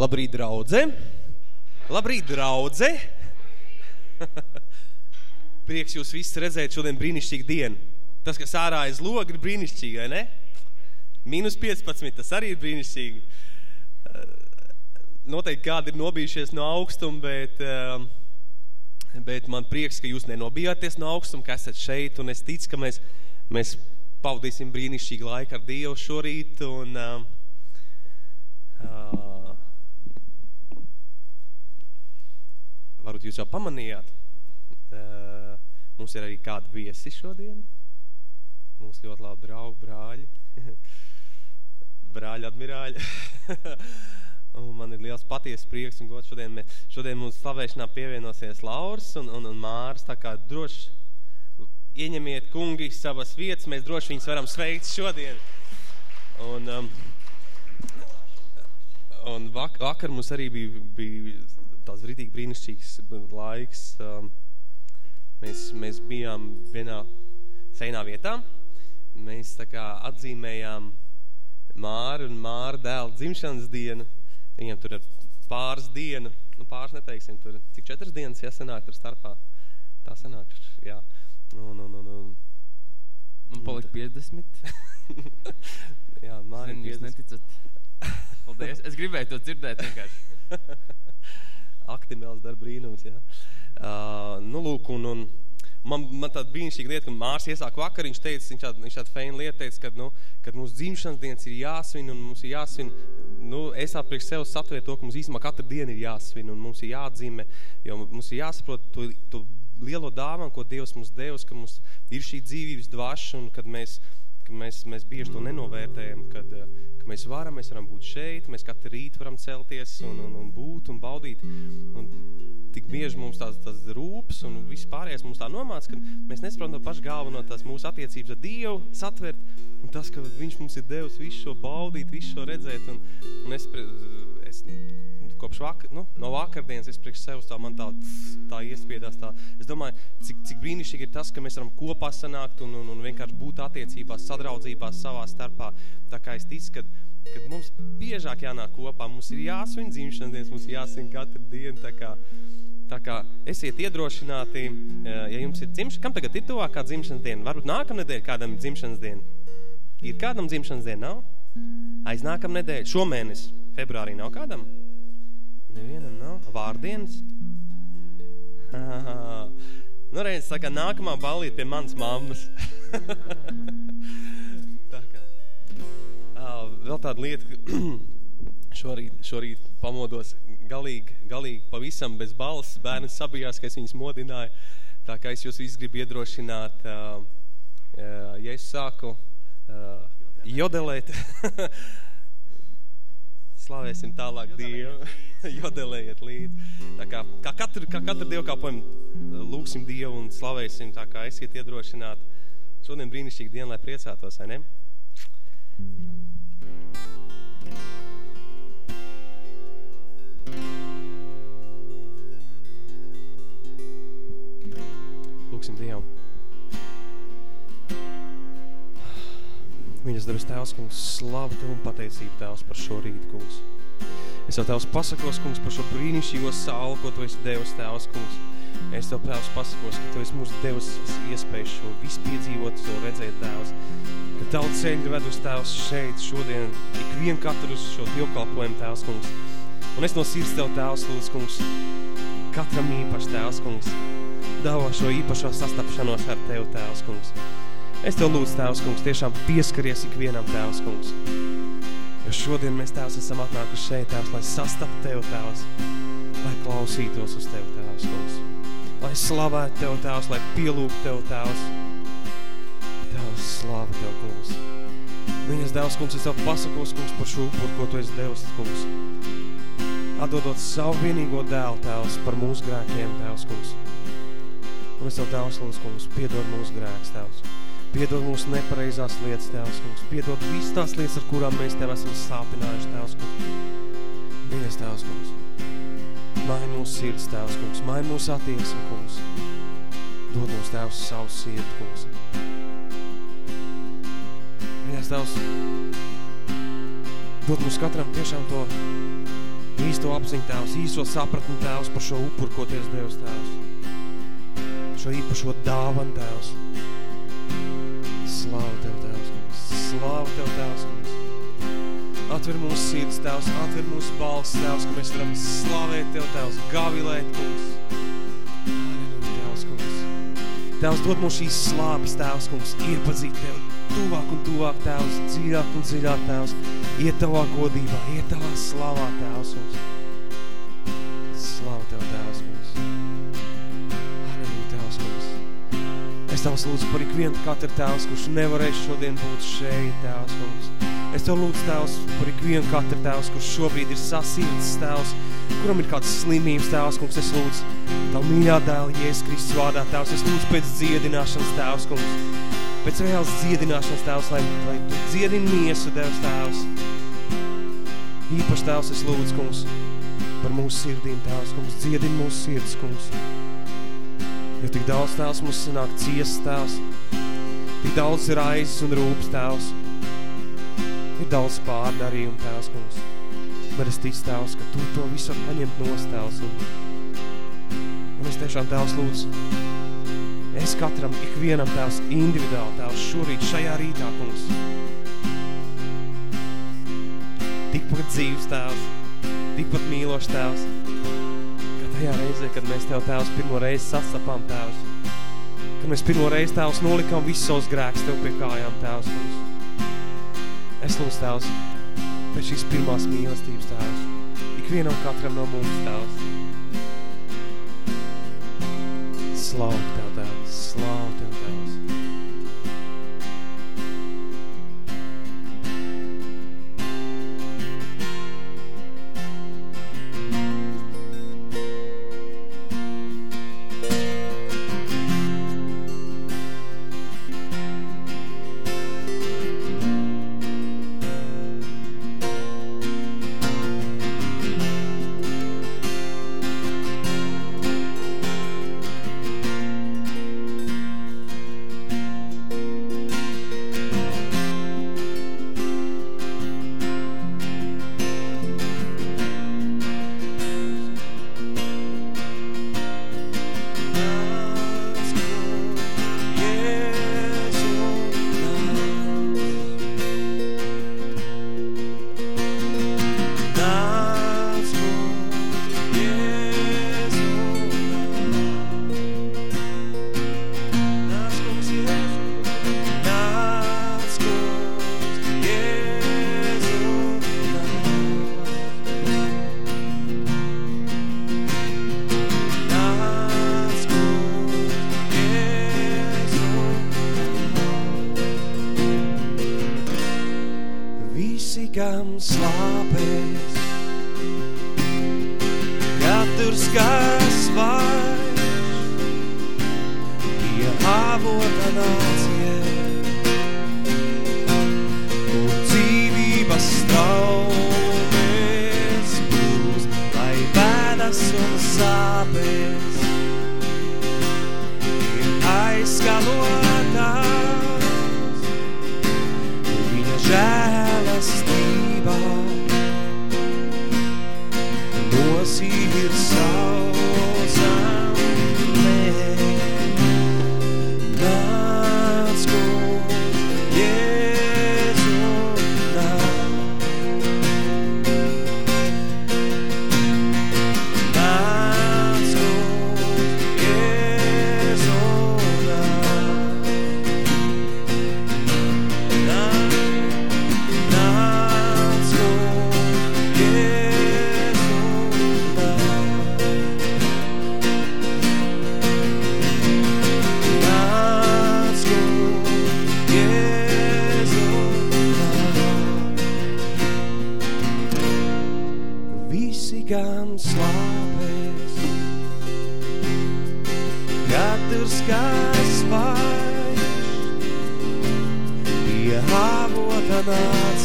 Labrīt, draudze! Labrīt, draudze! Prieks jūs visus redzēt šodien brīnišķīgu dienu. Tas, kas ārā aiz loga, ir brīnišķīgi, vai ne? Minus 15, tas arī ir brīnišķīgi. Noteikti kādi ir nobijušies no augstuma, bet, bet man prieks, ka jūs nenobijāties no augstuma, ka esat šeit, un es ticu, ka mēs, mēs pavadīsim brīnišķīgu laiku ar Dievu šorīt, un uh, uh, varbūt jūs jau pamanījāt, uh, mums ir arī kādi viesi šodien. Mums ļoti labi draugi, brāļi, brāļi admirāļi. un man ir liels patiesas prieks un gods šodien. Šodien mums slavēšanā pievienosies Lauris un, un, un Māris, tā kā droši ieņemiet kungi savas vietas, mēs droši viņus varam sveikt šodien. Un, um, un vak vakar mums arī bija, bija tāds rītīgi brīnišķīgs laiks. Um, mēs, mēs bijām vienā seinā vietā. Mēs tā kā atzīmējām Māru un Māra dēlu dzimšanas dienu. Viņam tur ir pāris dienu, nu pāris neteiksim, tur cik četras dienas jāsanāk tur starpā. Tā sanāk, jā. Un, un, un, un. Man palika 50. jā, Māra Jūs neticat. Paldies. Es gribēju to dzirdēt vienkārši. Aktimēls dar brīnums, jā. Uh, nu, lūk, un, un man, man tāda brīnišķīga lieta, ka Mārs iesāk vakar, viņš teica, viņš tāda, viņš tāda feina lieta teica, ka, nu, kad mūsu dzimšanas dienas ir jāsvin, un mums ir jāsvin, nu, es apriekš sev satvēru to, ka mums īstenībā katru dienu ir jāsvin, un mums ir jāatzīmē, jo mums ir jāsaprot to, to lielo dāvanu, ko Dievs mums devis, ka mums ir šī dzīvības dvaša un kad mēs, ka mēs, mēs bieži to nenovērtējam, kad, ka mēs varam, mēs varam būt šeit, mēs katru rīt varam celties un, un, un būt un baudīt. Un tik bieži mums tās, tās rūpes un viss pārējais mums tā nomāc, ka mēs nesaprotam to pašu galveno tās mūsu attiecības ar Dievu satvert un tas, ka viņš mums ir devis visu šo baudīt, visu šo redzēt un, un es, es kopš vakar, nu, no vakardienas es priekš sev tā man tā, tā iespiedās tā. Es domāju, cik, cik brīnišķīgi ir tas, ka mēs varam kopā sanākt un, un, un vienkārši būt attiecībās, sadraudzībās savā starpā. Tā kā es ticu, kad, kad mums biežāk jānāk kopā, mums ir jāsvin dzimšanas dienas, mums ir jāsvin katru dienu, tā kā, tā kā esiet iedrošināti, ja jums ir dzimšanas, kam tagad ir tuvākā dzimšanas diena? Varbūt nākamnedēļ kādam ir dzimšanas diena? Ir kādam dzimšanas diena, nav? Aiz nākam nedēļ, šomēnes, februārī nav kādam? Nevienam nav. Vārdienas? nu, reiz, saka, nākamā balīt pie manas mammas. Tā kā. Uh, vēl tāda lieta, šorīt, šorīt pamodos galīgi, galīgi pavisam bez balss. Bērni sabijās, ka es viņus modināju. Tā kā es jūs visu gribu iedrošināt, uh, uh, ja es sāku uh, jodelēt, slavēsim tālāk Dievu, jodelējiet līdzi. Tā kā, kā katru, kā katru Dievu kāpojumu lūksim Dievu un slavēsim, tā kā esiet iedrošināt. Šodien brīnišķīgi diena, lai priecātos, vai ne? Lūksim Dievu. Mīļas debes Tēvs, kungs, slavu Tev un pateicību Tēvs par šo rītu, kungs. Es Tev Tēvs pasakos, kungs, par šo brīnišķīgo saulu, ko Tu esi Devis Tēvs, kungs. Es Tev Tēvs pasakos, ka Tu esi mums Devis iespēju šo visu piedzīvot, to redzēt Tēvs. Ka Tavu ceļu ved uz Tēvs šeit, šodien, ik vien katru uz šo dievkalpojumu Tēvs, kungs. Un es no sirds Tev Tēvs lūdzu, kungs, katram īpaši Tēvs, kungs. Dāvā šo īpašo sastapšanos ar Tev, Tēvs, kungs. Es Tev lūdzu, Tēvs, kungs, tiešām pieskaries ikvienam, Tēvs, kungs. Jo šodien mēs, Tēvs, esam atnākuši šeit, Tēvs, lai sastaptu Tev, Tēvs, lai klausītos uz Tev, Tēvs, kungs. Lai slavētu Tev, Tēvs, lai pielūgtu Tev, Tēvs. Tēvs, slava Tev, kungs. Viņas, Tēvs, kungs, es Tev pasakos, kungs, par šo upuru, ko Tu esi devis, kungs. Atdodot savu vienīgo dēlu, Tēvs, par mūsu grēkiem, Tēvs, kungs. Un es Tev, Tēvs, lūdzu, kungs, piedod mūsu grēks, Tēvs. Piedod mūsu nepareizās lietas, Tēvs, kungs. Piedod visas tās lietas, ar kurām mēs Tev esam sāpinājuši, Tēvs, kungs. Mīļais, Tēvs, kungs. Maini mūsu sirds, Tēvs, kungs. Maini mūsu attieksmi, kungs. Dod mums, Tēvs, savu sirdi, kungs. Mīļais, Tēvs, dod mums katram tiešām to īsto apziņu tēvs, īsto sapratni tēvs par šo upuru, ko Tievs Dievs tēvs. Šo īpašo dāvanu tēvs. Slāva Tev tēvs, kungs. Slāva Tev tēvs, kungs. Atver mūsu sirds tēvs, atver mūsu balss tēvs, ka mēs varam slavēt Tev tēvs, gavilēt, kungs. Halleluja, tēvs, kungs. Tēvs, dod mums šīs slāpes, tēvs, kungs, iepazīt Tev tuvāk un tuvāk, tēvs, dziļāk un dziļāk, tēvs, iet Tavā godībā, iet Tavā slavā, tēvs, kungs. Slavu Tev, tēvs, Es Tavs lūdzu par ikvienu katru tēvs, kurš nevarēs šodien būt šeit, tēvs, kungs. Es Tev lūdzu, tēvs, par ikvienu katru tēvs, kurš šobrīd ir sasilts, tēvs, kuram ir kāds slimības, tēvs, kungs. Es lūdzu, Tavu mīļā dēla, Jēzus Kristus vārdā, tēvs. Es lūdzu pēc dziedināšanas, tēvs, kungs pēc reāls dziedināšanas tēvs, lai, lai tu dziedini miesu, Devs tēvs. Īpaši tēvs es lūdzu, kungs, par mūsu sirdīm, tēvs, kungs, dziedini mūsu sirds, kungs. Jo tik daudz tēvs mums sanāk ciesas, tēvs. Tik daudz ir aizes un rūpas, tēvs. Ir daudz pārdarījumu, tēvs, kungs. Bet es ticu, tēvs, ka tu to visu paņemt nost, tēvs. Un, un es tiešām, tēvs, lūdzu, Es katram, ikvienam tēvs individuāli tēvs šorīt šajā rītā, kungs. Tikpat dzīves tēvs, tikpat mīlošs tēvs, tajā reizē, kad mēs tev tēvs pirmo reizi sasapām tēvs, kad mēs pirmo reizi tēvs nolikām visus savus grēks tev pie kājām tēvs, kungs. Es lūdzu tēvs, pēc šīs pirmās mīlestības tēvs, ikvienam katram no mums tēvs. Slavu Tev, Tēvs, slavu Tev, Tēvs. kam slāpēs. Katrs, kas vairs pie avota nāca,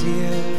shine.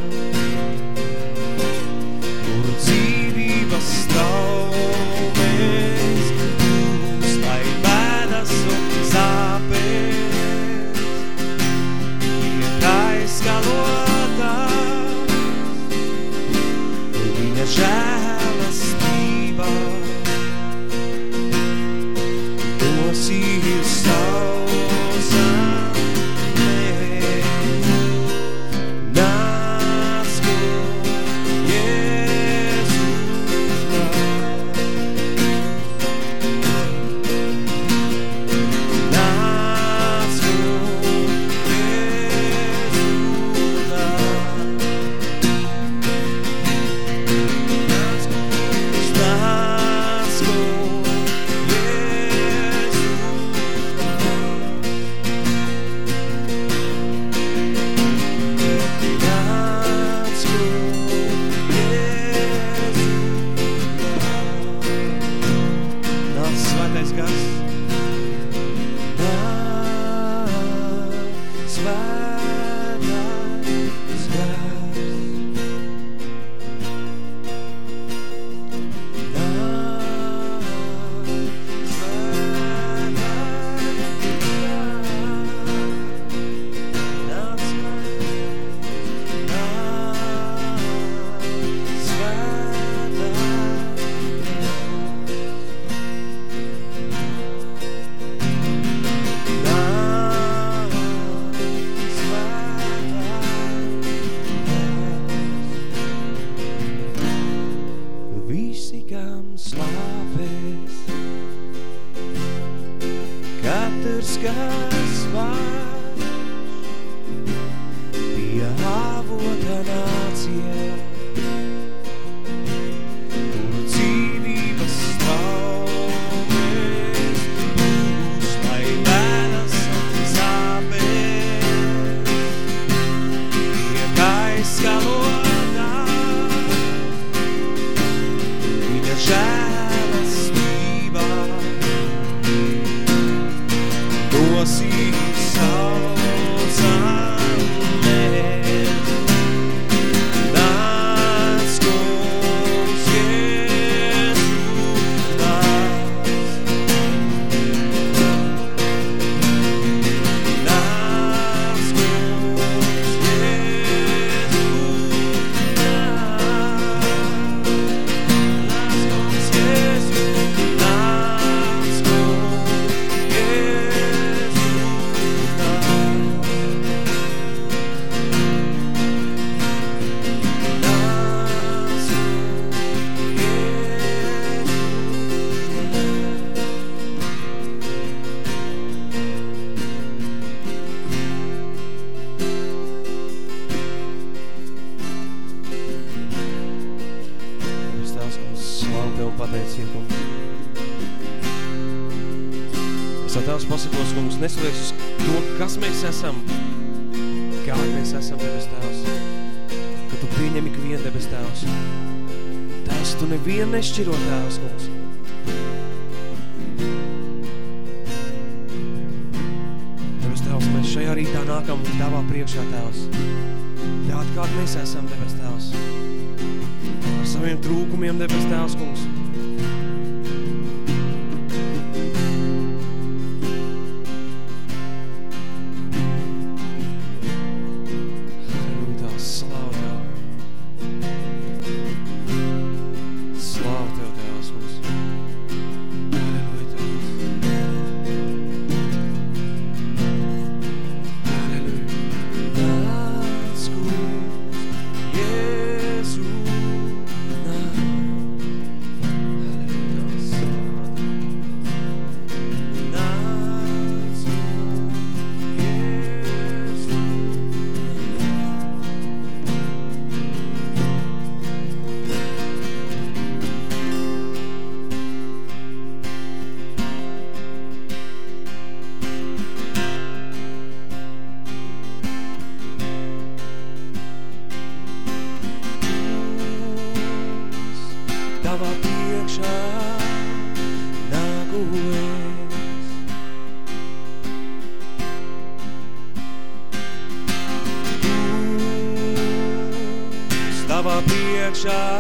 shot.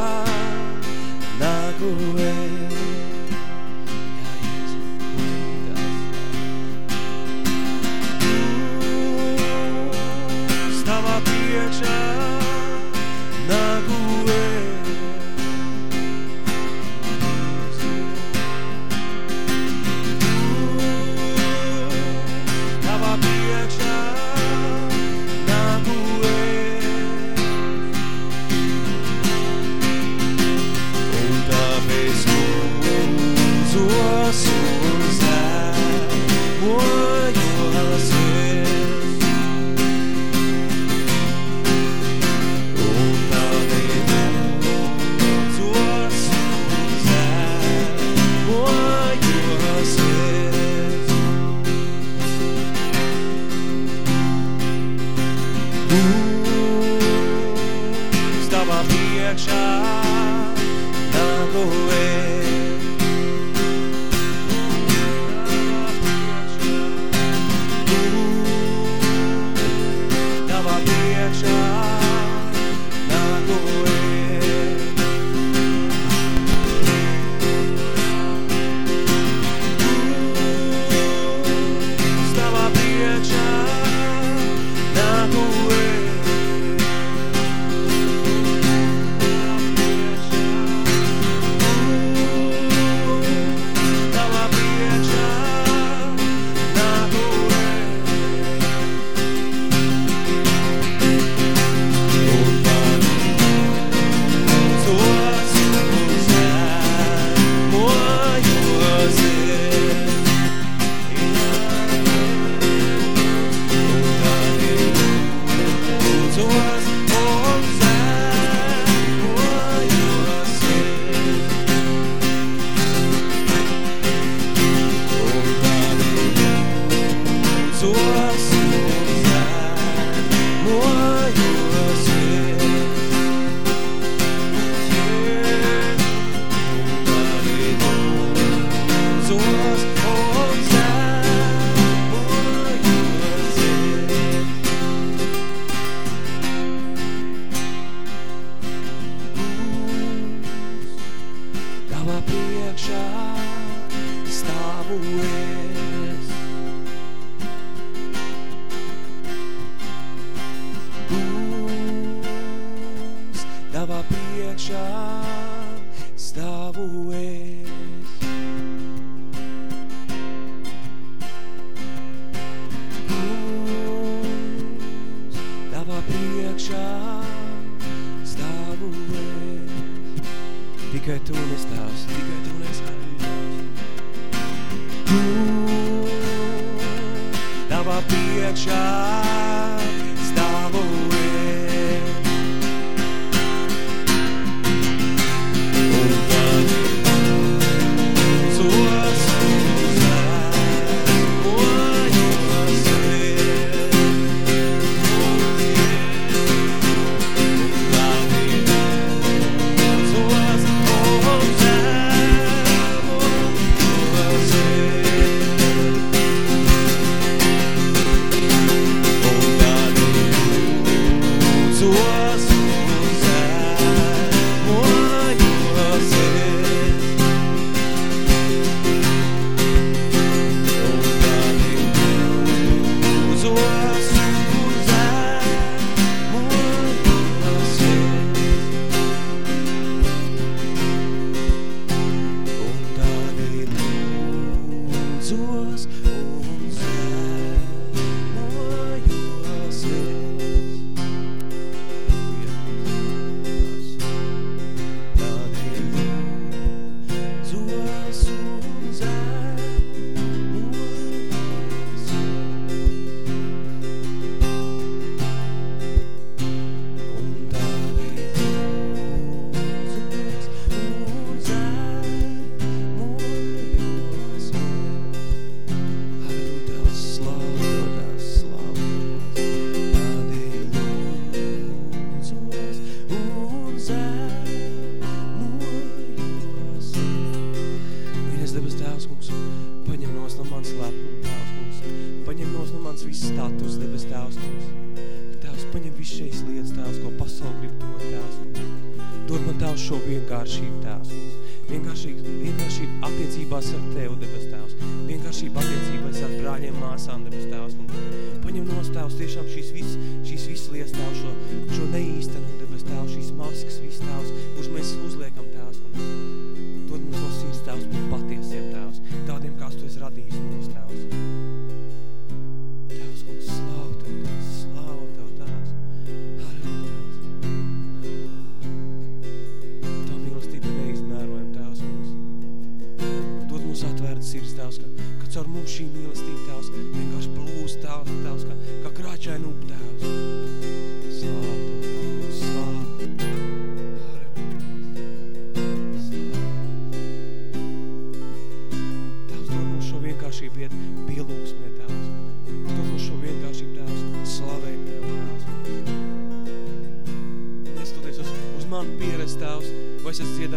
catch up.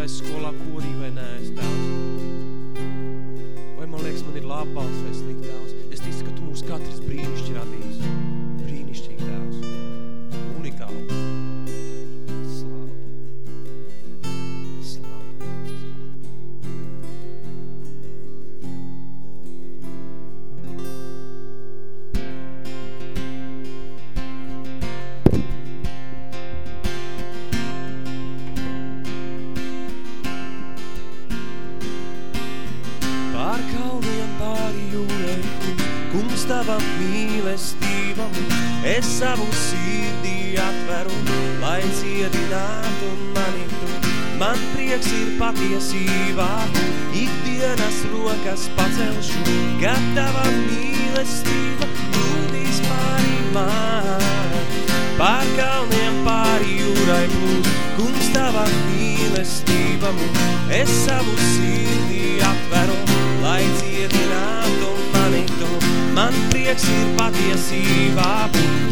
escola escola dzīvāku, ikdienas rokas pacelšu, gatava mīlestība plūdīs pāri man. Pār kalniem pāri jūrai plūd, kungs tava mīlestība mums, es savu sirdī atveru, lai dziedinātu mani tu. Man prieks ir patiesībā,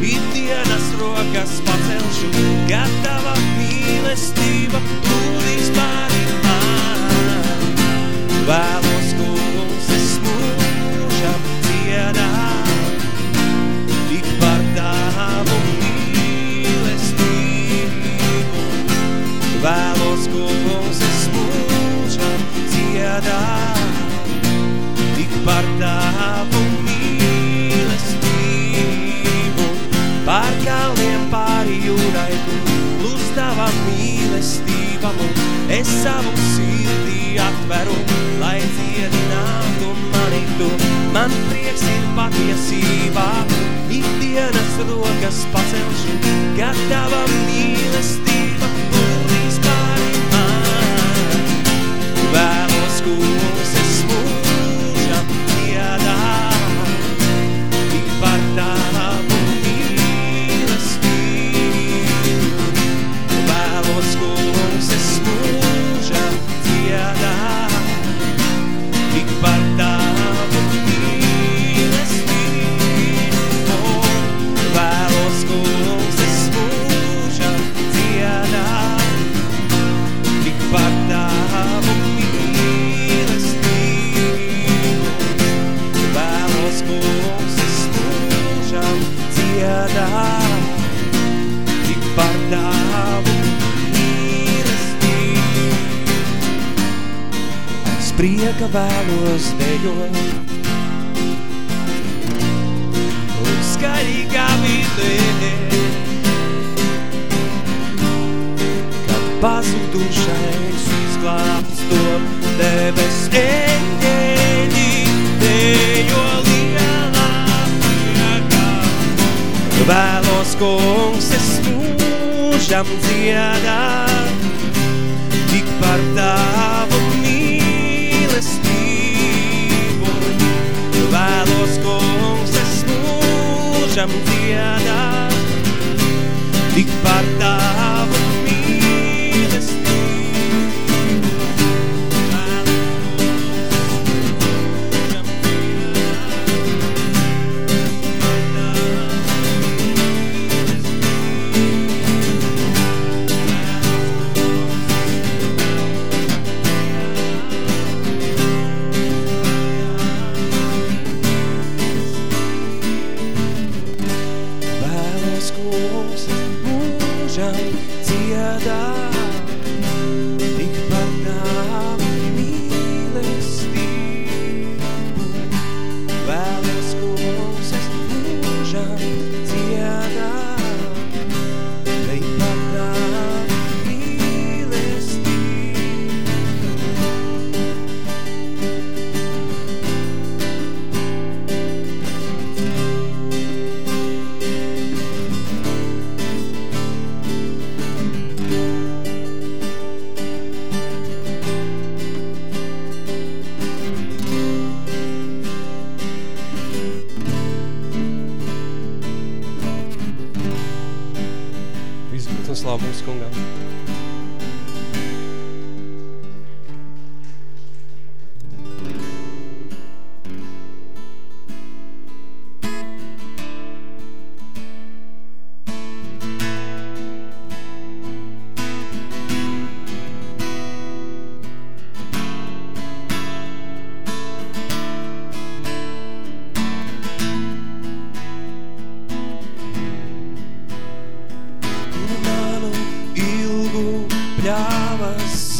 ikdienas rokas pacelšu, gatava mīlestība plūdīs pāri vēlos kungs es mūžam cienā, tik par tavu mīlestību. Vēlos kungs es mūžam cienā, tik par tavu Man prieks ir patiesībā, ikdienas rokas pacelšu, kad tava vēlos dejot, un skaļīgā vidē, kad pazudušais izglābts to debes eņģeļi, dejo lielā priekā. Vēlos, kungs, es mūžam dziedāt, tik par tavu mūžam dziedāt, tik par tavu mūžam dziedāt,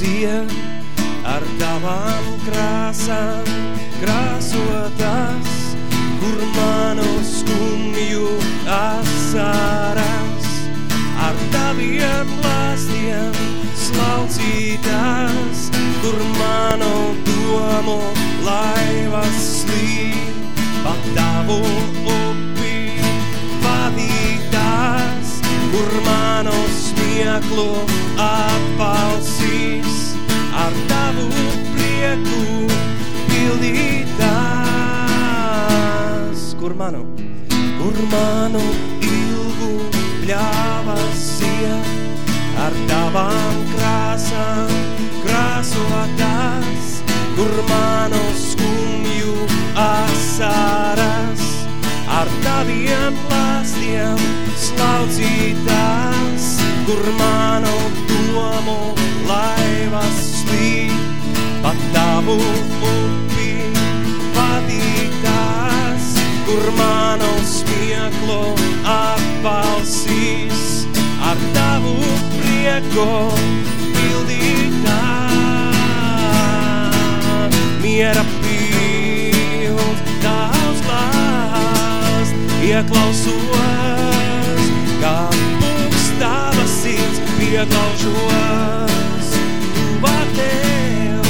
iet ar tavām krāsām krāsotas, kur manu skumju asaras ar taviem plāstiem slaucītās, kur manu domu laivas slīd. Pa tavu upi vadītās, kur manu smieklu atbalsīs, ar tavu prieku pildītās. Kur manu, kur manu ilgu pļāvas iet, ar tavām krāsām krāsotās, kur manu skumju asaras, ar taviem plāstiem slaucītās, kur manu domu laivas spīd, pat tavu upī patīkās, kur manu smieklu atbalsīs, ar tavu prieku pildītā. Miera pild tavs glāst, ieklausos, kā ieklaužos tuvatēv,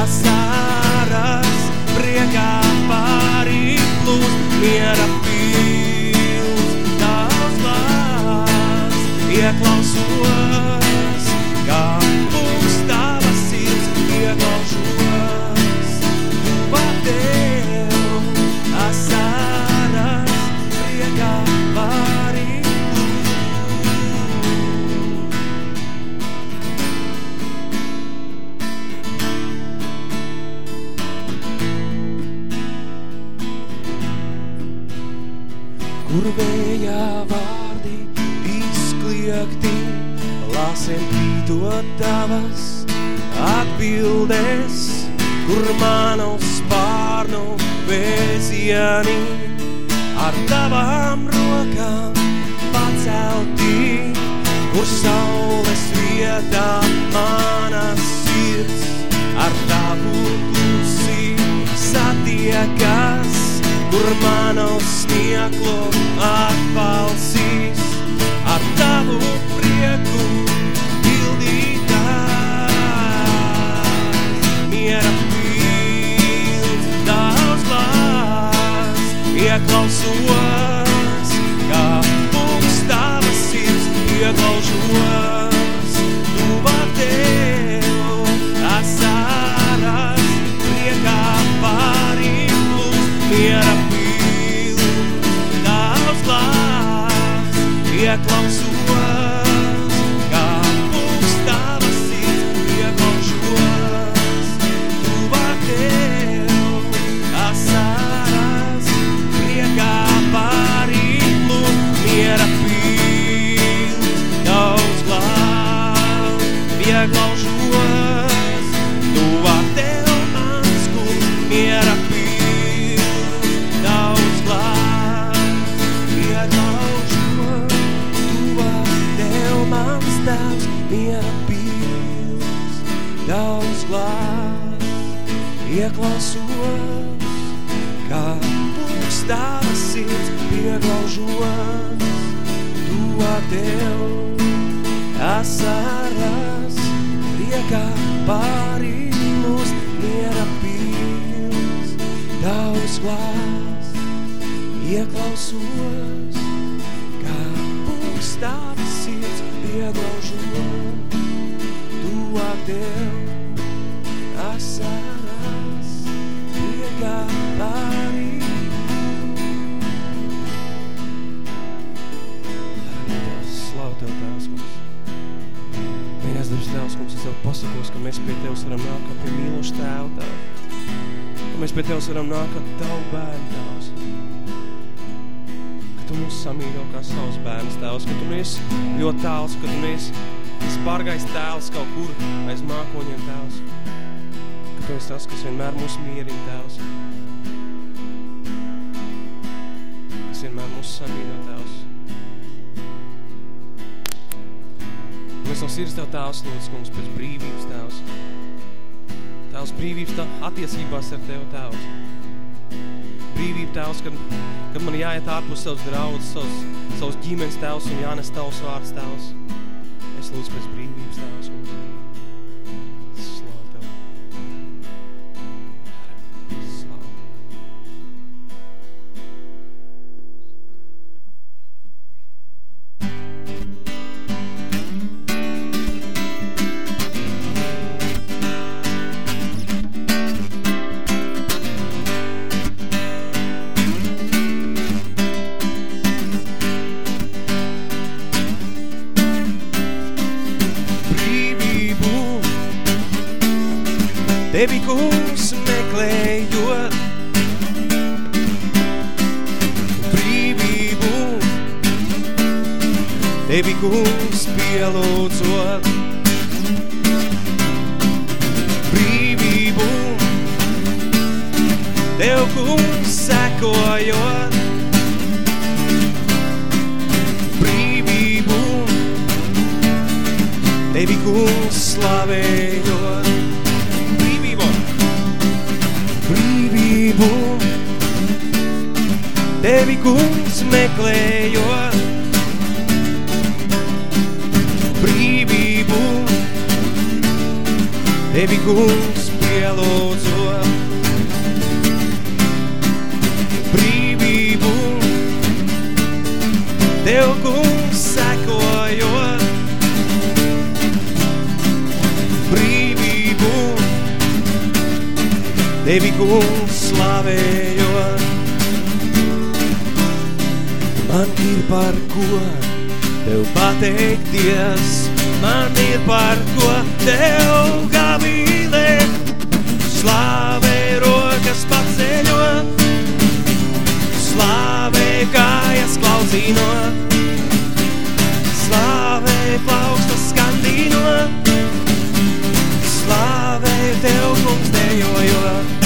asaras priekā pārī plūst miera. Pīdot tavas atbildes, kur manu spārnu vēzieni. Ar tavām rokām pacelti, kur saules vietā manas sirds ar tavu klusi satiekas, kur manu smieklu atbalsīs. Ar tavu prieku daudz glās, ieklausos, kā kungs tavas sirds pieglaužos, tuvāk tev asaras, priekā pārīmus. Slavu Tev, Tēvs, kungs. Mīļās debes Tēvs, kungs, es Tev pasakos, ka mēs pie Tevis varam nākt kā pie mīloša Tēva, Tēv. Mēs pie Tevis varam nākt kā Tavu bērnu, Tēvs. Ka Tu mūs samīļo kā savus bērnus, Tēvs. Ka Tu neesi ļoti tāls, ka Tu neesi spārgais tēls kaut kur aiz mākoņiem, Tēvs. Ka Tu esi tas, kas vienmēr mūs mierina, Tēvs. Kas vienmēr mūs samīļo, Tēvs. Mēs no sirds Tev Tēvs lūdz, kungs, pēc brīvības Tēvs. Tēvs, brīvības tā attiecībās ar Tev Tēvs. Brīvība Tēvs, kad, kad man jāiet ārpus savus draudz, savus, savus ģimenes Tēvs un jānes Tavs vārds Tēvs. Es lūdzu pēc brīvības Tēvs, ir par ko tev pateikties, man ir par ko tev gavīlē. Slāvē rokas paceļo, slāvē kājas klauzīno, slāvē plaukstas skandīno, slāvē tev kungs dejojot.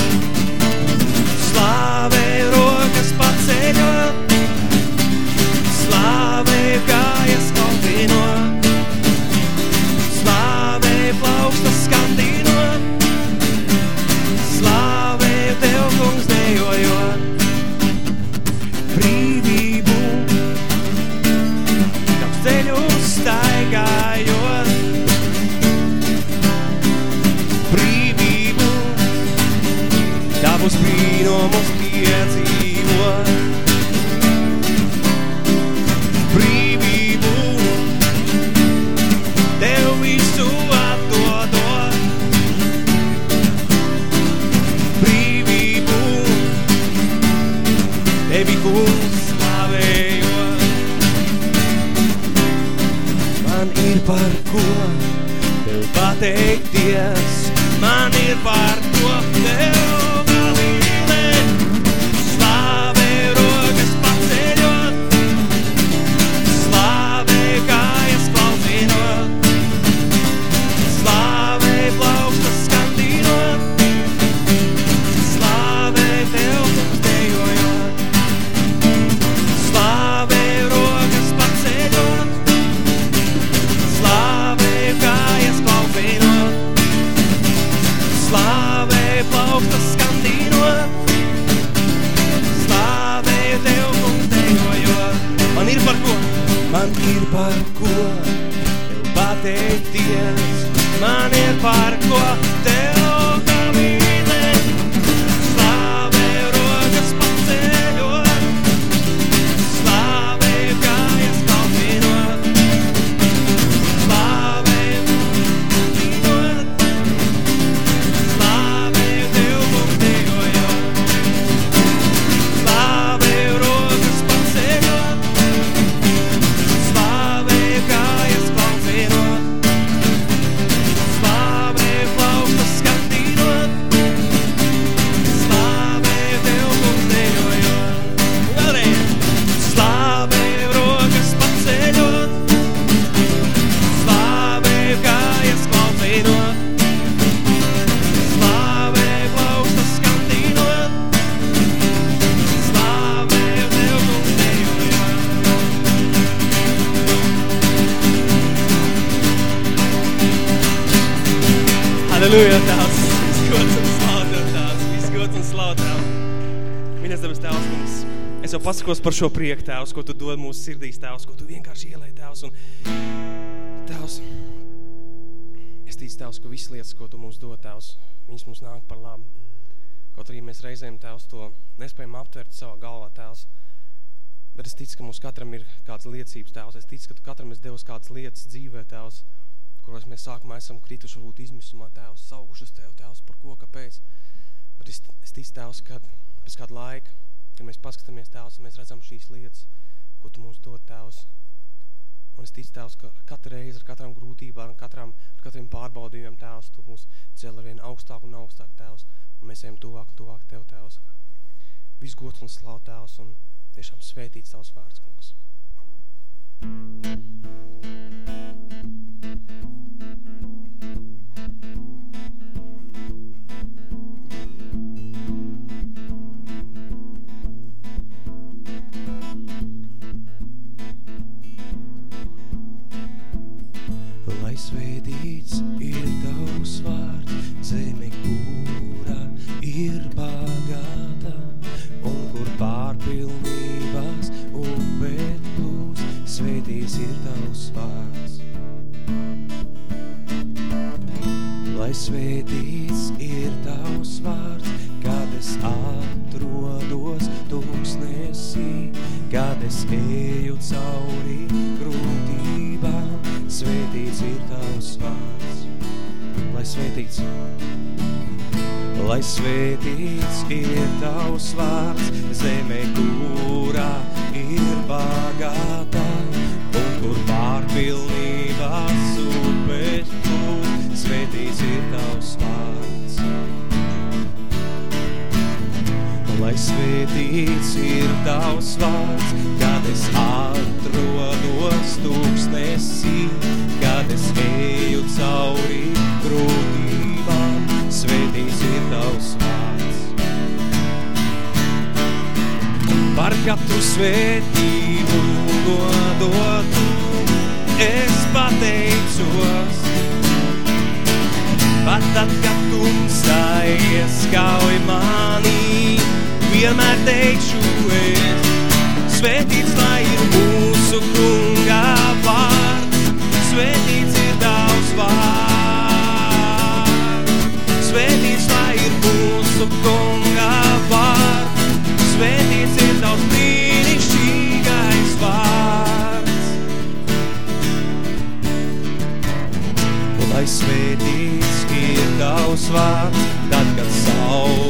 Man ir par ko tev pateikties, man ir par ko tev par ko pasakos par šo prieku, Tēvs, ko Tu dod mūsu sirdīs, Tēvs, ko Tu vienkārši ielai, Tēvs. Un, tēvs, es ticu, Tēvs, ka visas lietas, ko Tu mums dod, Tēvs, viņas mums nāk par labu. Kaut arī mēs reizēm, Tēvs, to nespējam aptvert savā galvā, Tēvs. Bet es ticu, ka mums katram ir kādas liecības, Tēvs. Es ticu, ka Tu katram esi devis kādas lietas dzīvē, Tēvs, kuros mēs sākumā esam krituši varbūt izmisumā, Tēvs, saugušas Tev, Tēvs, par ko, kāpēc. Bet es, es ticu, Tēvs, kad pēc kāda laika, kad mēs paskatāmies, Tēvs, un mēs redzam šīs lietas, ko Tu mums dod, Tēvs. Un es ticu, Tēvs, ka katru reizi ar katrām grūtībām, ar, katram, ar katriem pārbaudījumiem, Tēvs, Tu mūs cel ar vien augstāk un augstāk, Tēvs, un mēs ejam tuvāk un tuvāk Tev, Tēvs. Viss gods un slav, Tēvs, un tiešām svētīts Tavs vārds, kungs. Lai katru svētību, ko dotu, es pateicos. Pat tad, kad tumsā ieskauj mani, vienmēr teikšu es. Svētīts lai ir mūsu kunga vārds, svētīts ir tavs vārds. Svētīts lai ir mūsu kunga tavs vārds, tad, kad saule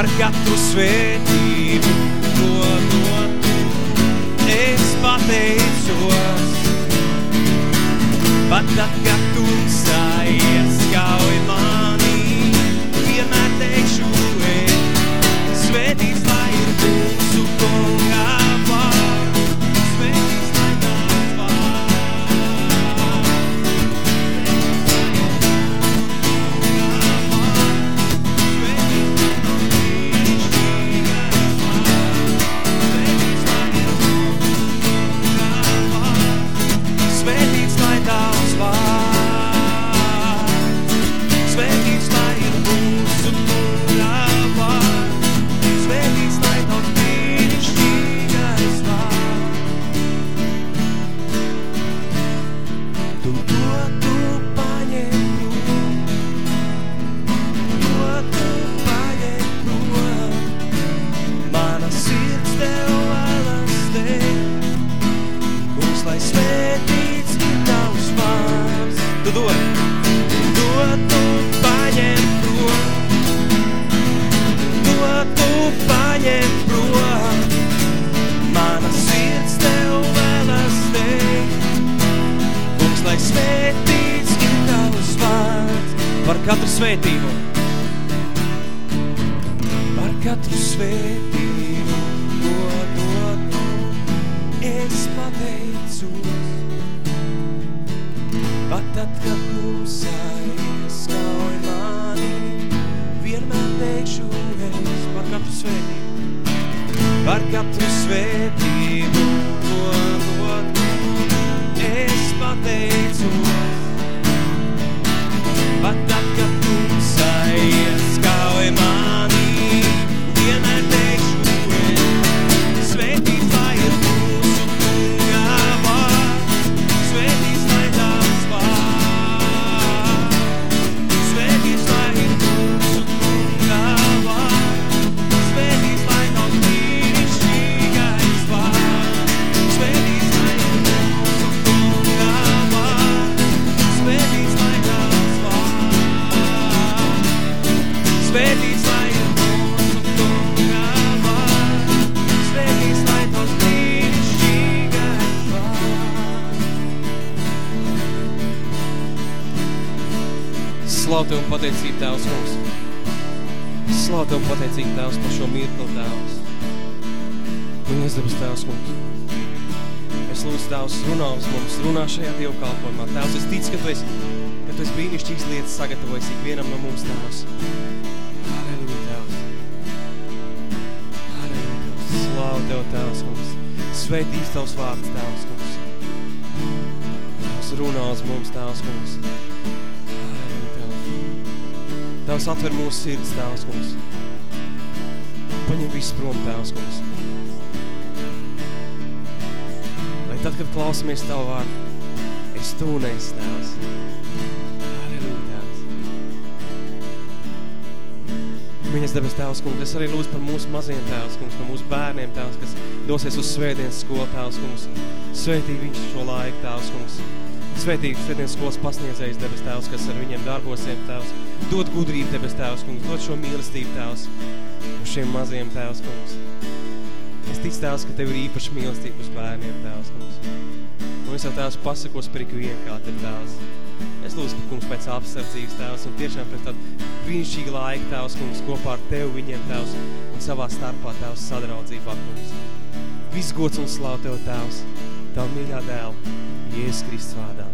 Par katru svētību, ko dotu, es pateicos. Pat tad, kad tumsā katru svētību, ko dotu, es pateicos. Pat tad, kad klusā ieskauj mani, vienmēr teikšu es par katru svētību. Par katru svētību, mums, runā šajā dievkalpojumā. Tēvs, es ticu, ka Tu esi, ka Tu esi brīnišķīgas lietas sagatavojis ikvienam no mums, Tēvs. Halleluja, Tēvs. Halleluja, Tēvs. Slavu Tev, Tēvs, kungs. Svētīs Tavs vārds, Tēvs, kungs. Tēvs, runā uz mums, Tēvs, kungs. Halleluja, Tēvs. Tēvs, atver mūsu sirds, Tēvs, kungs. Paņem visu prom, Tēvs, kungs. Kad klausamies Tavu vārdu, es tūnēs, Tēvs. Viņas debes Tēvs, kungs, es arī lūdzu par mūsu maziem Tēvs, kungs, par mūsu bērniem Tēvs, kas dosies uz svētdienas skolu Tēvs, kungs. Svētī viņš šo laiku Tēvs, kungs. Svētī svētdienas skolas pasniedzējs debes Tēvs, kas ar viņiem darbosiem Tēvs. Dod gudrību debes Tēvs, kungs, dod šo mīlestību Tēvs uz šiem maziem Tēvs, kungs. Es ticu, Tēvs, ka Tev ir īpaši mīlestība uz bērniem, Tēvs, kungs. Un es jau, Tēvs, pasakos par ikvienu, kā Tev, Tēvs. Es lūdzu, kungs, pēc apsardzības, Tēvs, un tiešām pēc tādu brīnišķīgu laiku, Tēvs, kungs, kopā ar Tev viņiem, Tēvs, un savā starpā, Tēvs, sadraudzībā, kungs. Viss gods un slavu Tev, Tēvs, Tavu mīļā dēlu, Jēzus Kristus vārdā.